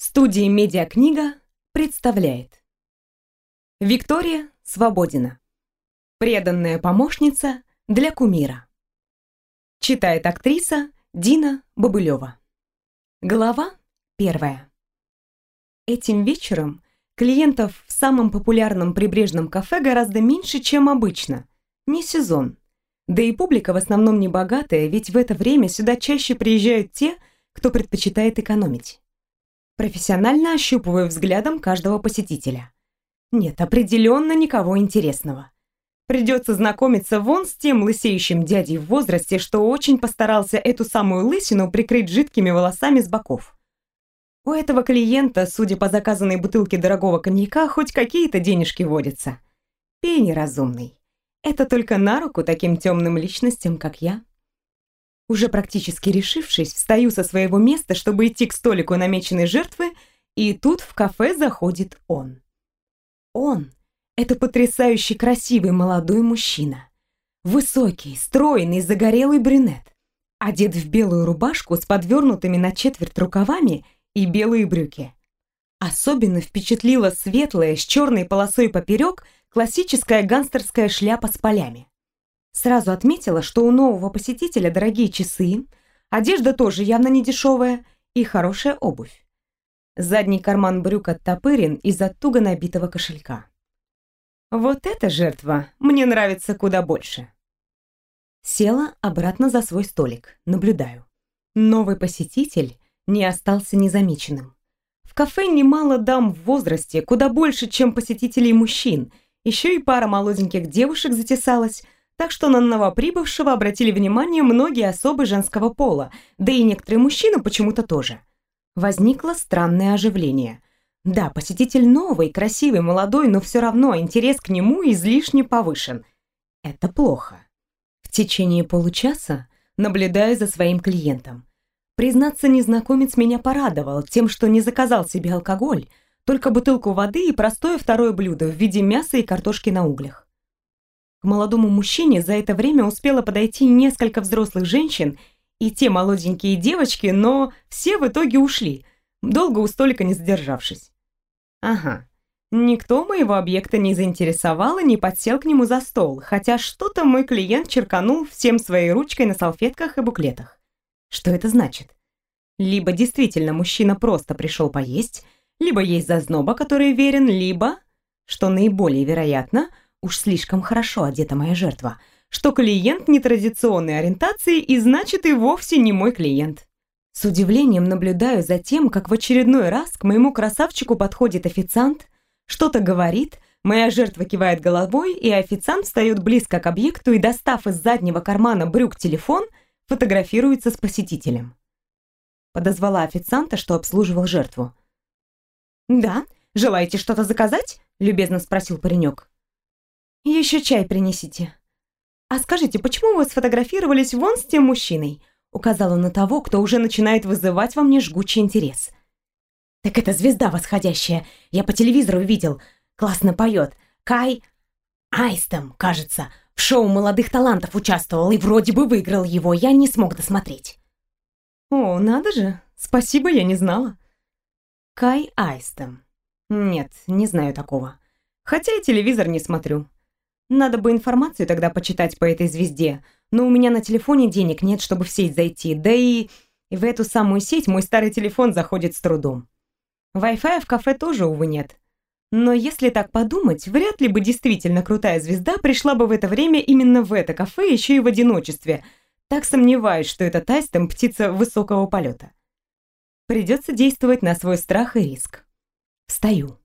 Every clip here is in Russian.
Студия «Медиакнига» представляет Виктория Свободина Преданная помощница для кумира Читает актриса Дина Бобылева Глава первая Этим вечером клиентов в самом популярном прибрежном кафе гораздо меньше, чем обычно. Не сезон. Да и публика в основном не богатая, ведь в это время сюда чаще приезжают те, кто предпочитает экономить. Профессионально ощупываю взглядом каждого посетителя. Нет, определенно никого интересного. Придется знакомиться вон с тем лысеющим дядей в возрасте, что очень постарался эту самую лысину прикрыть жидкими волосами с боков. У этого клиента, судя по заказанной бутылке дорогого коньяка, хоть какие-то денежки водятся. Пей неразумный. Это только на руку таким темным личностям, как я. Уже практически решившись, встаю со своего места, чтобы идти к столику намеченной жертвы, и тут в кафе заходит он. Он — это потрясающе красивый молодой мужчина. Высокий, стройный, загорелый брюнет. Одет в белую рубашку с подвернутыми на четверть рукавами и белые брюки. Особенно впечатлила светлая с черной полосой поперек классическая гангстерская шляпа с полями. Сразу отметила, что у нового посетителя дорогие часы, одежда тоже явно не дешевая и хорошая обувь. Задний карман брюк оттопырен из-за туго набитого кошелька. Вот эта жертва мне нравится куда больше. Села обратно за свой столик, наблюдаю. Новый посетитель не остался незамеченным. В кафе немало дам в возрасте, куда больше, чем посетителей мужчин. Еще и пара молоденьких девушек затесалась – так что на новоприбывшего обратили внимание многие особы женского пола, да и некоторые мужчины почему-то тоже. Возникло странное оживление. Да, посетитель новый, красивый, молодой, но все равно интерес к нему излишне повышен. Это плохо. В течение получаса наблюдаю за своим клиентом. Признаться, незнакомец меня порадовал тем, что не заказал себе алкоголь, только бутылку воды и простое второе блюдо в виде мяса и картошки на углях. К молодому мужчине за это время успело подойти несколько взрослых женщин и те молоденькие девочки, но все в итоге ушли, долго у столика не задержавшись. Ага, никто моего объекта не заинтересовал и не подсел к нему за стол, хотя что-то мой клиент черканул всем своей ручкой на салфетках и буклетах. Что это значит? Либо действительно мужчина просто пришел поесть, либо есть зазноба, который верен, либо, что наиболее вероятно – уж слишком хорошо одета моя жертва, что клиент нетрадиционной ориентации и значит и вовсе не мой клиент. С удивлением наблюдаю за тем, как в очередной раз к моему красавчику подходит официант, что-то говорит, моя жертва кивает головой, и официант встает близко к объекту и, достав из заднего кармана брюк телефон, фотографируется с посетителем. Подозвала официанта, что обслуживал жертву. «Да, желаете что-то заказать?» – любезно спросил паренек. Еще чай принесите. А скажите, почему вы сфотографировались вон с тем мужчиной? Указала на того, кто уже начинает вызывать во мне жгучий интерес. Так это звезда восходящая. Я по телевизору видел. Классно поет. Кай Айстом, кажется, в шоу молодых талантов участвовал и вроде бы выиграл его. Я не смог досмотреть. О, надо же. Спасибо, я не знала. Кай Айстом. Нет, не знаю такого. Хотя и телевизор не смотрю. Надо бы информацию тогда почитать по этой звезде, но у меня на телефоне денег нет, чтобы в сеть зайти, да и в эту самую сеть мой старый телефон заходит с трудом. Wi-Fi в кафе тоже, увы, нет. Но если так подумать, вряд ли бы действительно крутая звезда пришла бы в это время именно в это кафе, еще и в одиночестве. Так сомневаюсь, что это Тайстем птица высокого полета. Придется действовать на свой страх и риск. Встаю.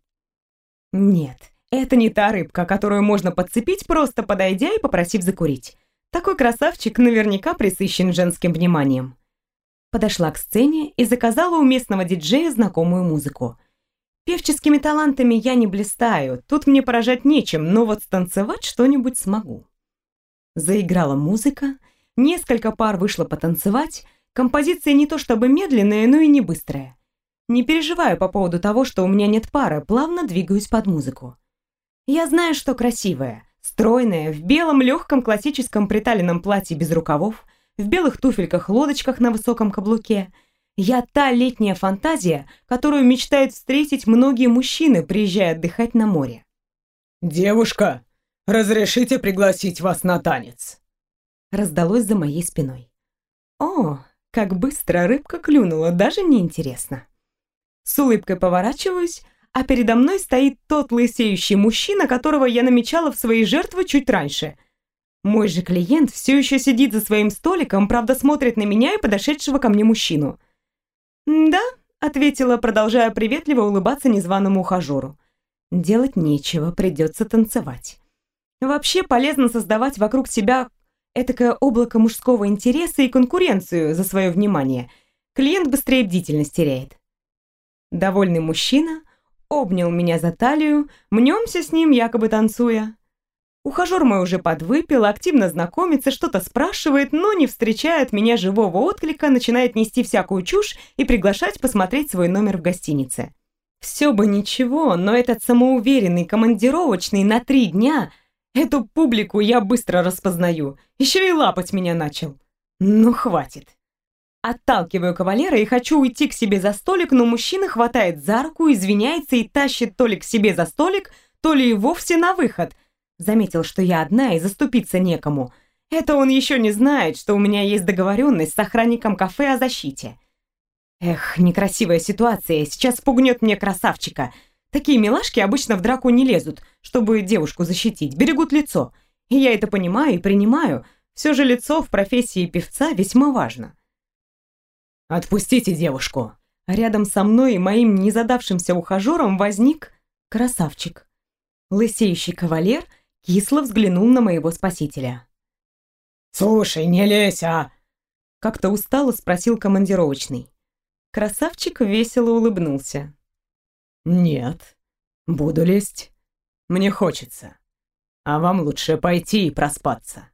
Нет, это не та рыбка, которую можно подцепить, просто подойдя и попросив закурить. Такой красавчик наверняка присыщен женским вниманием. Подошла к сцене и заказала у местного диджея знакомую музыку. Певческими талантами я не блистаю, тут мне поражать нечем, но вот станцевать что-нибудь смогу. Заиграла музыка, несколько пар вышло потанцевать, композиция не то чтобы медленная, но и не быстрая. Не переживаю по поводу того, что у меня нет пары, плавно двигаюсь под музыку. Я знаю, что красивая, стройная, в белом легком классическом приталенном платье без рукавов, в белых туфельках-лодочках на высоком каблуке. Я та летняя фантазия, которую мечтают встретить многие мужчины, приезжая отдыхать на море. «Девушка, разрешите пригласить вас на танец?» Раздалось за моей спиной. О, как быстро рыбка клюнула, даже не интересно. С улыбкой поворачиваюсь, а передо мной стоит тот лысеющий мужчина, которого я намечала в своей жертве чуть раньше. Мой же клиент все еще сидит за своим столиком, правда смотрит на меня и подошедшего ко мне мужчину. «Да», — ответила, продолжая приветливо улыбаться незваному ухажеру. «Делать нечего, придется танцевать. Вообще полезно создавать вокруг себя этакое облако мужского интереса и конкуренцию за свое внимание. Клиент быстрее бдительность теряет». Довольный мужчина обнял меня за талию, мнемся с ним, якобы танцуя. Ухажер мой уже подвыпил, активно знакомится, что-то спрашивает, но не встречает меня живого отклика, начинает нести всякую чушь и приглашать посмотреть свой номер в гостинице. Все бы ничего, но этот самоуверенный командировочный на три дня, эту публику я быстро распознаю, еще и лапать меня начал. Ну, хватит. Отталкиваю кавалера и хочу уйти к себе за столик, но мужчина хватает за руку, извиняется и тащит то ли к себе за столик, то ли и вовсе на выход – Заметил, что я одна и заступиться некому. Это он еще не знает, что у меня есть договоренность с охранником кафе о защите. Эх, некрасивая ситуация, сейчас спугнет мне красавчика. Такие милашки обычно в драку не лезут, чтобы девушку защитить, берегут лицо. И я это понимаю и принимаю. Все же лицо в профессии певца весьма важно. «Отпустите девушку!» Рядом со мной и моим незадавшимся ухажером возник красавчик. Лысеющий кавалер — кисло взглянул на моего спасителя. «Слушай, не лезь, а!» Как-то устало спросил командировочный. Красавчик весело улыбнулся. «Нет, буду лезть. Мне хочется. А вам лучше пойти и проспаться».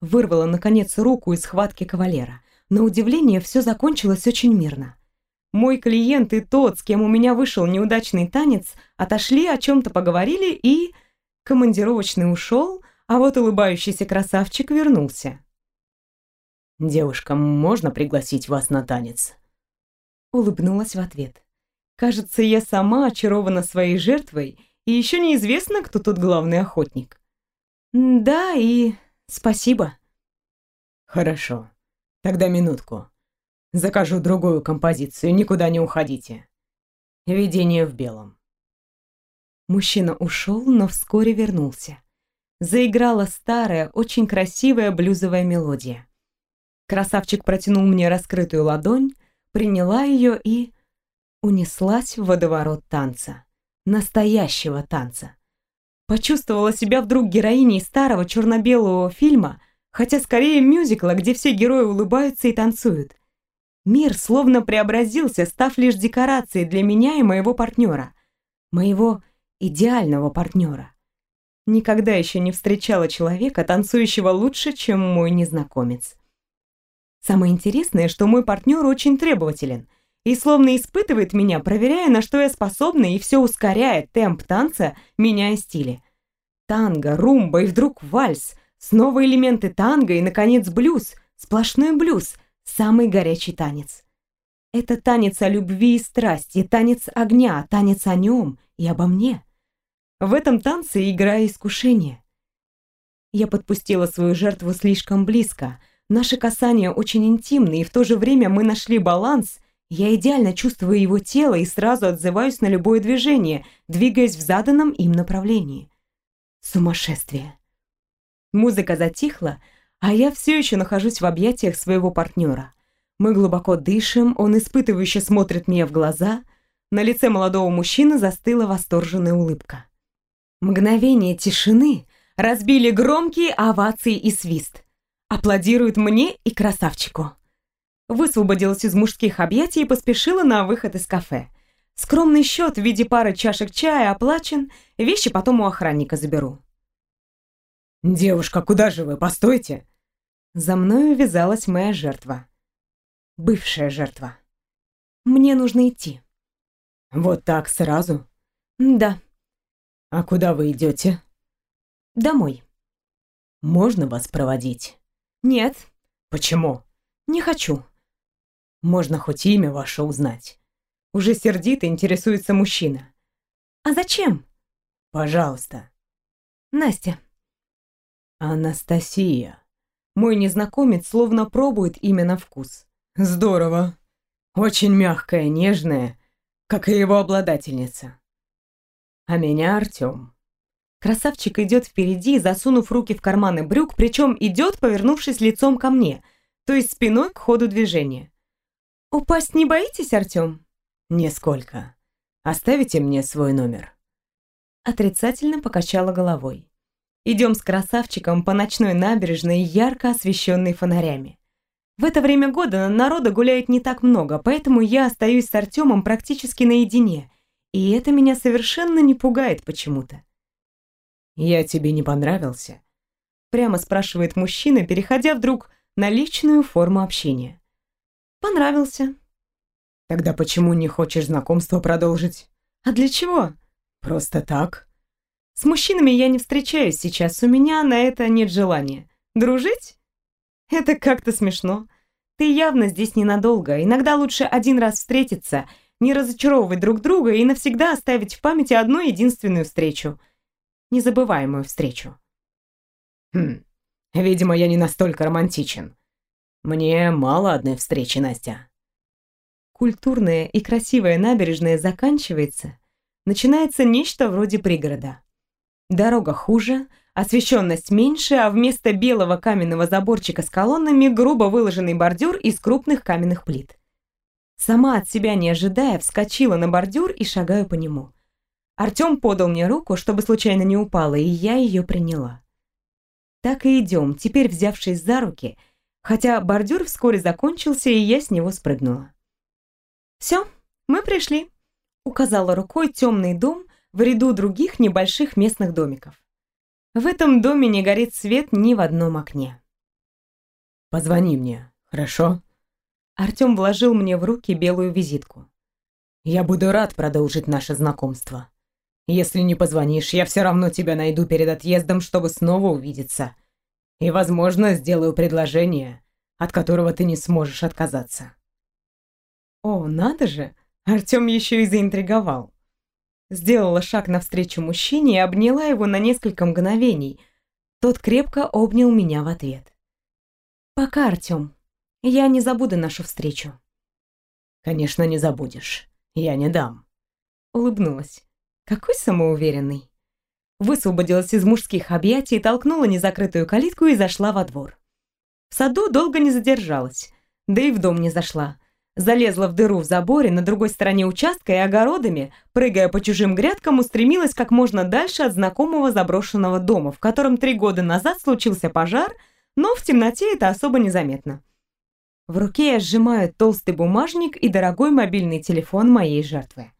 Вырвала, наконец, руку из схватки кавалера. На удивление, все закончилось очень мирно. Мой клиент и тот, с кем у меня вышел неудачный танец, отошли, о чем-то поговорили и Командировочный ушел, а вот улыбающийся красавчик вернулся. «Девушка, можно пригласить вас на танец?» Улыбнулась в ответ. «Кажется, я сама очарована своей жертвой, и еще неизвестно, кто тут главный охотник». «Да, и спасибо». «Хорошо. Тогда минутку. Закажу другую композицию, никуда не уходите. Видение в белом». Мужчина ушел, но вскоре вернулся. Заиграла старая, очень красивая блюзовая мелодия. Красавчик протянул мне раскрытую ладонь, приняла ее и... унеслась в водоворот танца. Настоящего танца. Почувствовала себя вдруг героиней старого черно-белого фильма, хотя скорее мюзикла, где все герои улыбаются и танцуют. Мир словно преобразился, став лишь декорацией для меня и моего партнера. Моего идеального партнера. Никогда еще не встречала человека, танцующего лучше, чем мой незнакомец. Самое интересное, что мой партнер очень требователен и словно испытывает меня, проверяя, на что я способна, и все ускоряет темп танца, меняя стили. Танго, румба и вдруг вальс, снова элементы танго и, наконец, блюз, сплошной блюз, самый горячий танец. Это танец о любви и страсти, танец огня, танец о нем и обо мне. В этом танце игра искушения. Я подпустила свою жертву слишком близко. Наши касания очень интимны, и в то же время мы нашли баланс. Я идеально чувствую его тело и сразу отзываюсь на любое движение, двигаясь в заданном им направлении. Сумасшествие. Музыка затихла, а я все еще нахожусь в объятиях своего партнера. Мы глубоко дышим, он испытывающе смотрит мне в глаза. На лице молодого мужчины застыла восторженная улыбка. Мгновение тишины разбили громкие овации и свист. Аплодируют мне и красавчику. Высвободилась из мужских объятий и поспешила на выход из кафе. Скромный счет в виде пары чашек чая оплачен, вещи потом у охранника заберу. «Девушка, куда же вы? Постойте!» За мною вязалась моя жертва. Бывшая жертва. Мне нужно идти. «Вот так сразу?» «Да», «А куда вы идете?» «Домой». «Можно вас проводить?» «Нет». «Почему?» «Не хочу». Можно хоть имя ваше узнать?» Уже сердито интересуется мужчина. «А зачем?» «Пожалуйста». «Настя». «Анастасия». Мой незнакомец словно пробует имя на вкус. «Здорово. Очень мягкая, нежная, как и его обладательница. А меня Артём». Красавчик идет впереди, засунув руки в карманы брюк, причем идет, повернувшись лицом ко мне, то есть спиной к ходу движения. «Упасть не боитесь, Артём?» «Нисколько. Оставите мне свой номер?» Отрицательно покачала головой. Идем с красавчиком по ночной набережной, ярко освещенной фонарями. В это время года народа гуляет не так много, поэтому я остаюсь с Артемом практически наедине, и это меня совершенно не пугает почему-то. «Я тебе не понравился?» Прямо спрашивает мужчина, переходя вдруг на личную форму общения. «Понравился». «Тогда почему не хочешь знакомство продолжить?» «А для чего?» «Просто так?» «С мужчинами я не встречаюсь сейчас, у меня на это нет желания. Дружить? Это как-то смешно. Ты явно здесь ненадолго, иногда лучше один раз встретиться, не разочаровывать друг друга и навсегда оставить в памяти одну единственную встречу незабываемую встречу. Хм, видимо, я не настолько романтичен. Мне мало одной встречи, Настя. Культурная и красивая набережная заканчивается, начинается нечто вроде пригорода. Дорога хуже, освещенность меньше, а вместо белого каменного заборчика с колоннами грубо выложенный бордюр из крупных каменных плит. Сама от себя не ожидая, вскочила на бордюр и шагаю по нему. Артём подал мне руку, чтобы случайно не упала, и я её приняла. Так и идём, теперь взявшись за руки, хотя бордюр вскоре закончился, и я с него спрыгнула. «Всё, мы пришли», — указала рукой тёмный дом в ряду других небольших местных домиков. В этом доме не горит свет ни в одном окне. «Позвони мне, хорошо?» Артём вложил мне в руки белую визитку. «Я буду рад продолжить наше знакомство». Если не позвонишь, я все равно тебя найду перед отъездом, чтобы снова увидеться. И, возможно, сделаю предложение, от которого ты не сможешь отказаться. О, надо же! Артем еще и заинтриговал. Сделала шаг навстречу мужчине и обняла его на несколько мгновений. Тот крепко обнял меня в ответ. «Пока, Артем. Я не забуду нашу встречу». «Конечно, не забудешь. Я не дам». Улыбнулась. Какой самоуверенный. Высвободилась из мужских объятий, толкнула незакрытую калитку и зашла во двор. В саду долго не задержалась, да и в дом не зашла. Залезла в дыру в заборе на другой стороне участка и огородами, прыгая по чужим грядкам, устремилась как можно дальше от знакомого заброшенного дома, в котором три года назад случился пожар, но в темноте это особо незаметно. В руке я сжимаю толстый бумажник и дорогой мобильный телефон моей жертвы.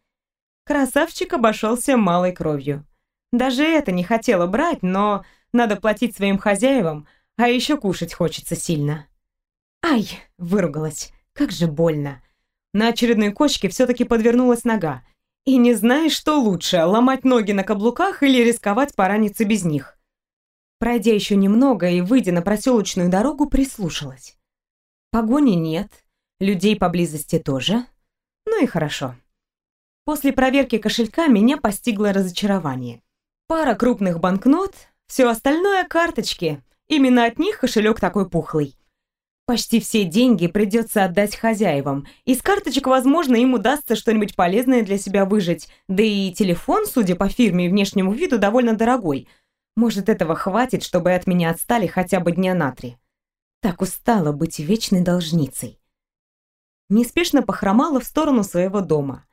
Красавчик обошелся малой кровью. Даже это не хотела брать, но надо платить своим хозяевам, а еще кушать хочется сильно. «Ай!» — выругалась. «Как же больно!» На очередной кочке все-таки подвернулась нога. И не знаешь, что лучше, ломать ноги на каблуках или рисковать пораниться без них. Пройдя еще немного и выйдя на проселочную дорогу, прислушалась. Погони нет, людей поблизости тоже. Ну и хорошо. После проверки кошелька меня постигло разочарование. Пара крупных банкнот, все остальное карточки. Именно от них кошелек такой пухлый. Почти все деньги придется отдать хозяевам. Из карточек, возможно, им удастся что-нибудь полезное для себя выжить. Да и телефон, судя по фирме и внешнему виду, довольно дорогой. Может, этого хватит, чтобы от меня отстали хотя бы дня на три. Так устала быть вечной должницей. Неспешно похромала в сторону своего дома.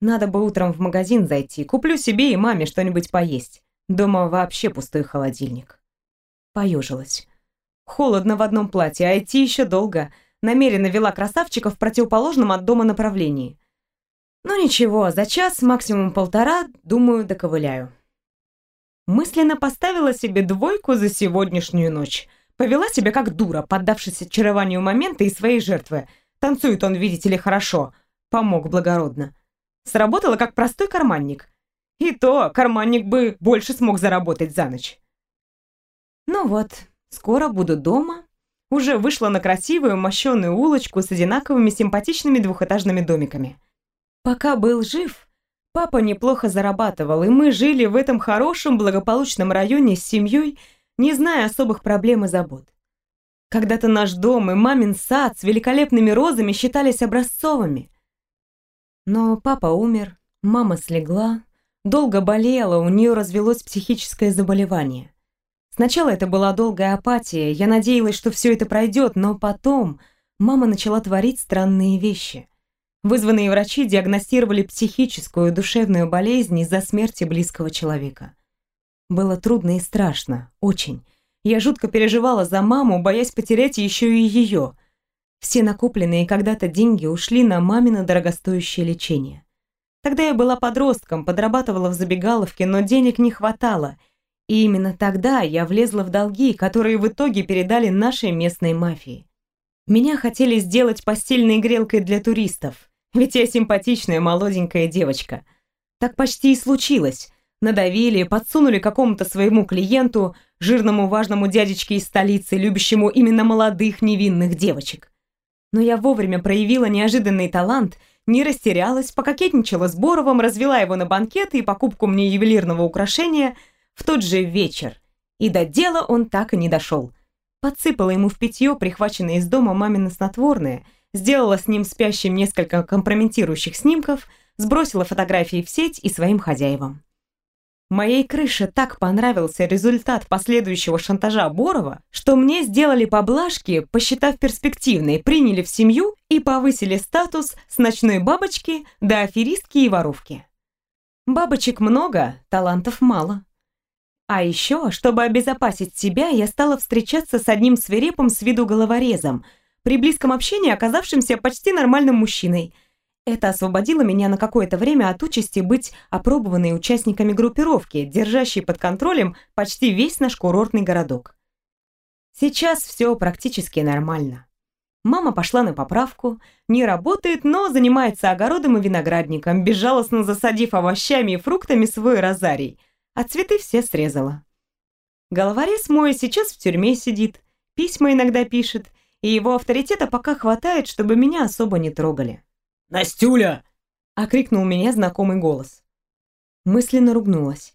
Надо бы утром в магазин зайти, куплю себе и маме что-нибудь поесть. Дома вообще пустой холодильник. Поежилась. Холодно в одном платье, а идти еще долго. Намеренно вела красавчика в противоположном от дома направлении. Ну ничего, за час, максимум полтора, думаю, доковыляю. Мысленно поставила себе двойку за сегодняшнюю ночь. Повела себя как дура, поддавшись очарованию момента и своей жертвы. Танцует он, видите ли, хорошо. Помог благородно. Сработало как простой карманник. И то карманник бы больше смог заработать за ночь. Ну вот, скоро буду дома. уже вышла на красивую мощеную улочку с одинаковыми симпатичными двухэтажными домиками. Пока был жив, папа неплохо зарабатывал, и мы жили в этом хорошем благополучном районе с семьей, не зная особых проблем и забот. Когда-то наш дом и мамин сад с великолепными розами считались образцовыми. Но папа умер, мама слегла, долго болела, у нее развелось психическое заболевание. Сначала это была долгая апатия, я надеялась, что все это пройдет, но потом мама начала творить странные вещи. Вызванные врачи диагностировали психическую душевную болезнь из-за смерти близкого человека. Было трудно и страшно, очень. Я жутко переживала за маму, боясь потерять еще и ее. Все накопленные когда-то деньги ушли на мамино дорогостоящее лечение. Тогда я была подростком, подрабатывала в забегаловке, но денег не хватало – и именно тогда я влезла в долги, которые в итоге передали нашей местной мафии. Меня хотели сделать постельной грелкой для туристов, ведь я симпатичная молоденькая девочка. Так почти и случилось. Надавили, подсунули какому-то своему клиенту, жирному важному дядечке из столицы, любящему именно молодых невинных девочек. Но я вовремя проявила неожиданный талант, не растерялась, пококетничала с Боровым, развела его на банкеты и покупку мне ювелирного украшения – в тот же вечер, и до дела он так и не дошел. Подсыпала ему в питье, прихваченное из дома мамино снотворное, сделала с ним спящим несколько компрометирующих снимков, сбросила фотографии в сеть и своим хозяевам. Моей крыше так понравился результат последующего шантажа Борова, что мне сделали поблажки, посчитав перспективной, приняли в семью и повысили статус с ночной бабочки до аферистки и воровки. Бабочек много, талантов мало. А еще, чтобы обезопасить себя, я стала встречаться с одним свирепым с виду головорезом, при близком общении оказавшимся почти нормальным мужчиной. Это освободило меня на какое-то время от участи быть опробованной участниками группировки, держащей под контролем почти весь наш курортный городок. Сейчас все практически нормально. Мама пошла на поправку, не работает, но занимается огородом и виноградником, безжалостно засадив овощами и фруктами свой розарий – а цветы все срезала. Головорез мой сейчас в тюрьме сидит, письма иногда пишет, и его авторитета пока хватает, чтобы меня особо не трогали. «Настюля!» — окрикнул меня знакомый голос. Мысленно ругнулась.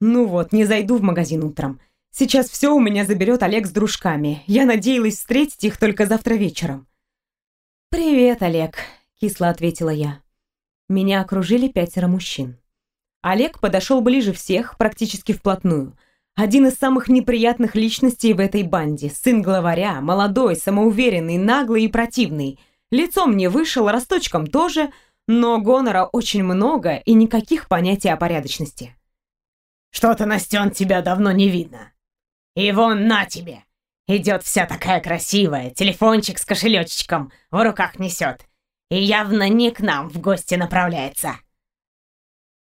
«Ну вот, не зайду в магазин утром. Сейчас все у меня заберет Олег с дружками. Я надеялась встретить их только завтра вечером». «Привет, Олег», — кисло ответила я. Меня окружили пятеро мужчин. Олег подошел ближе всех, практически вплотную. Один из самых неприятных личностей в этой банде. Сын главаря, молодой, самоуверенный, наглый и противный. Лицом не вышел, росточком тоже, но гонора очень много и никаких понятий о порядочности. «Что-то, Настен, тебя давно не видно. И вон на тебе. Идет вся такая красивая, телефончик с кошелечком в руках несет. И явно не к нам в гости направляется».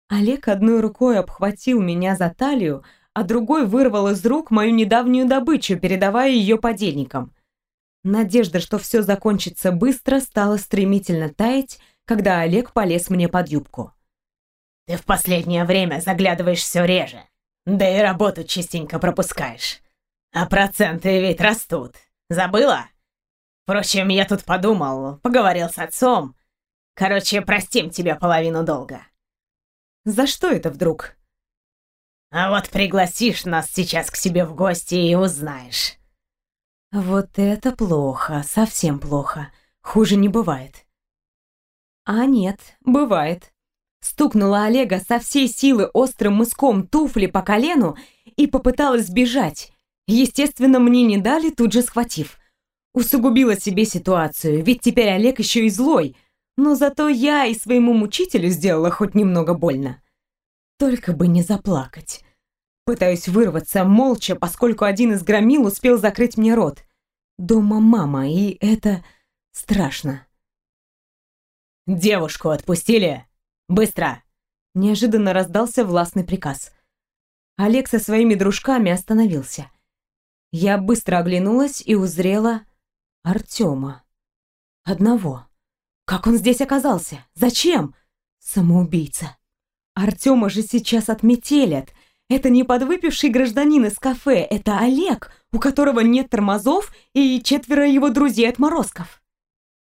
Олег одной рукой обхватил меня за талию, а другой вырвал из рук мою недавнюю добычу, передавая ее подельникам. Надежда, что все закончится быстро, стала стремительно таять, когда Олег полез мне под юбку. «Ты в последнее время заглядываешь все реже, да и работу частенько пропускаешь. А проценты ведь растут. Забыла? Впрочем, я тут подумал, поговорил с отцом. Короче, простим тебе половину долга. За что это вдруг? А вот пригласишь нас сейчас к себе в гости и узнаешь. Вот это плохо, совсем плохо. Хуже не бывает. А нет, бывает. Стукнула Олега со всей силы острым мыском туфли по колену и попыталась сбежать. Естественно, мне не дали, тут же схватив. Усугубила себе ситуацию, ведь теперь Олег еще и злой — но зато я и своему мучителю сделала хоть немного больно. Только бы не заплакать. Пытаюсь вырваться молча, поскольку один из громил успел закрыть мне рот. Дома мама, и это страшно. «Девушку отпустили? Быстро!» Неожиданно раздался властный приказ. Олег со своими дружками остановился. Я быстро оглянулась и узрела Артема. Одного. Как он здесь оказался? Зачем? Самоубийца. Артема же сейчас отметелят. Это не подвыпивший гражданин из кафе, это Олег, у которого нет тормозов и четверо его друзей-отморозков.